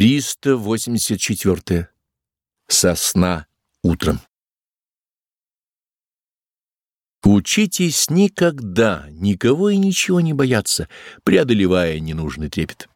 384. Сосна утром. Учитесь никогда никого и ничего не бояться, преодолевая ненужный трепет.